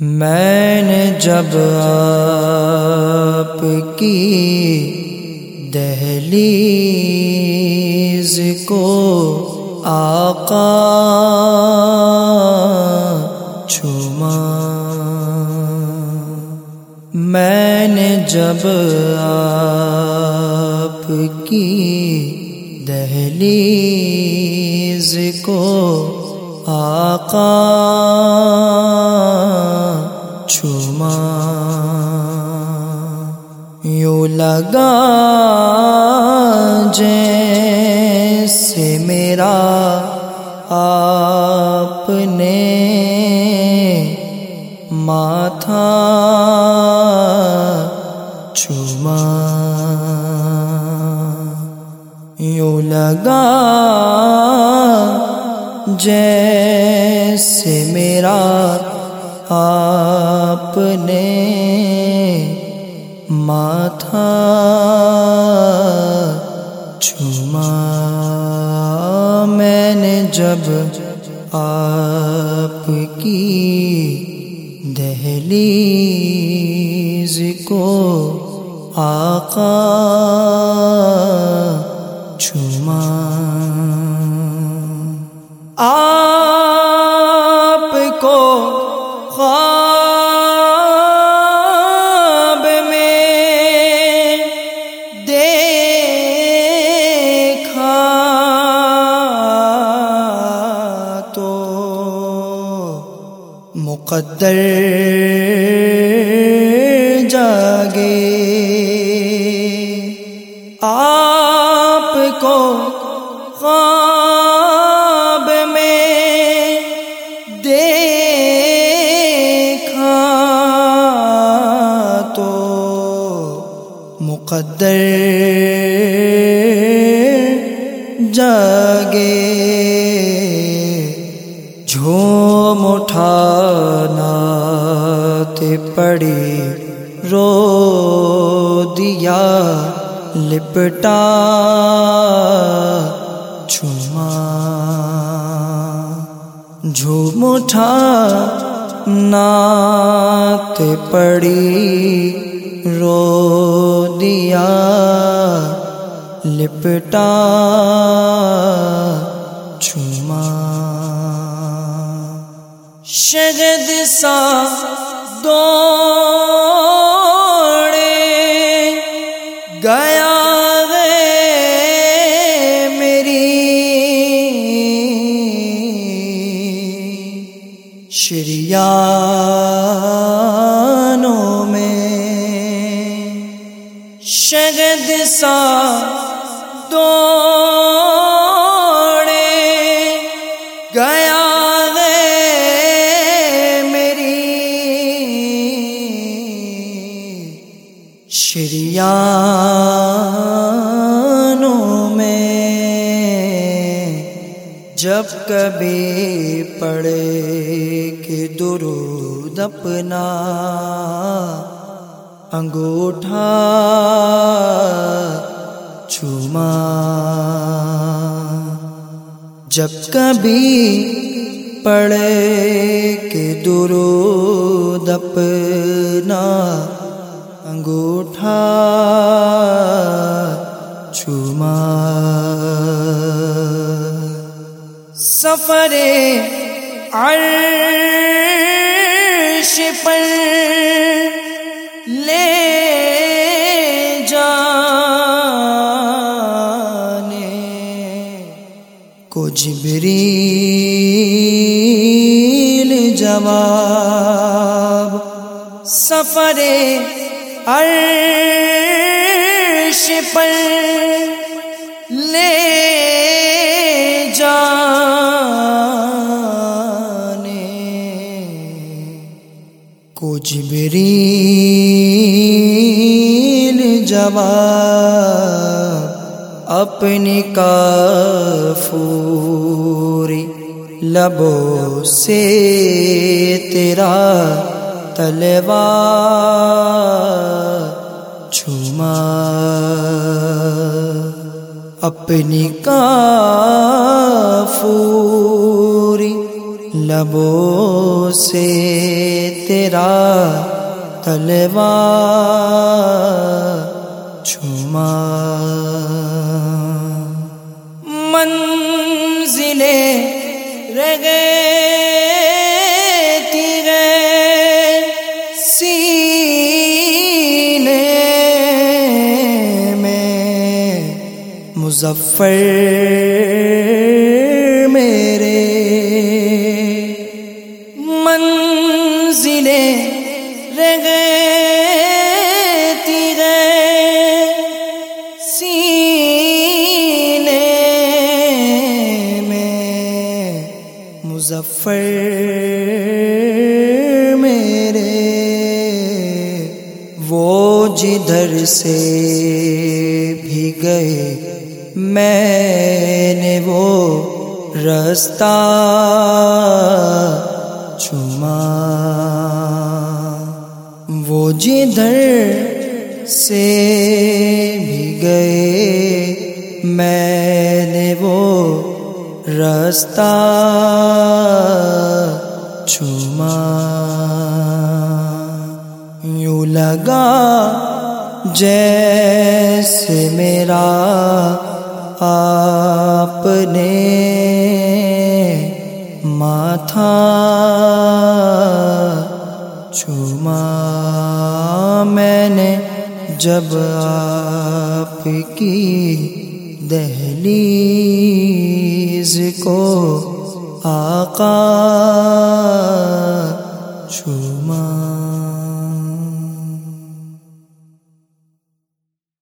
میں نے جب آپ کی دہلیز کو آقا چھما، میں نے جب آپ کی دہلیز کو آقا چھما یوں لگا جیسے میرا آپ نے ماتھا چھما یوں لگا جیسے میرا آپ نے ماتھا چھما میں نے جب آپ کی دہلیز کو آقا چھما مقدر جاگے۔ آپ کو خواب میں دیکھا تو مقدر جاگے۔ جھوم اٹھانا تے پڑی رو دیا لپٹا چھما جھوم اٹھا نات پڑی رو دیا لپٹا شگد دوڑے گیا ہے میری شریانوں جب کبھی پڑے کہ درود اپنا انگوٹھا چھما جب کبھی پڑے کہ درود اپنا انگوٹھا سفر عرش پر لے جانے کو جبریل جواب سفر عرش پر لے کو جبریل جواب اپنی کافوری لبوں سے تیرا تلوار چھما اپنی کافوری لبوں سے تیرا تلوا چھما۔ منزلیں رہ گئے مظفر مظفر میرے، وہ جدھر سے بھی گئے، میں نے وہ رستہ چما وہ جدھر سے بھی گئے، میں نے وہ رستہ جیسے میرا آپ نے ماتھا چوما میں نے جب آپ کی دہلیز کو آقا چوما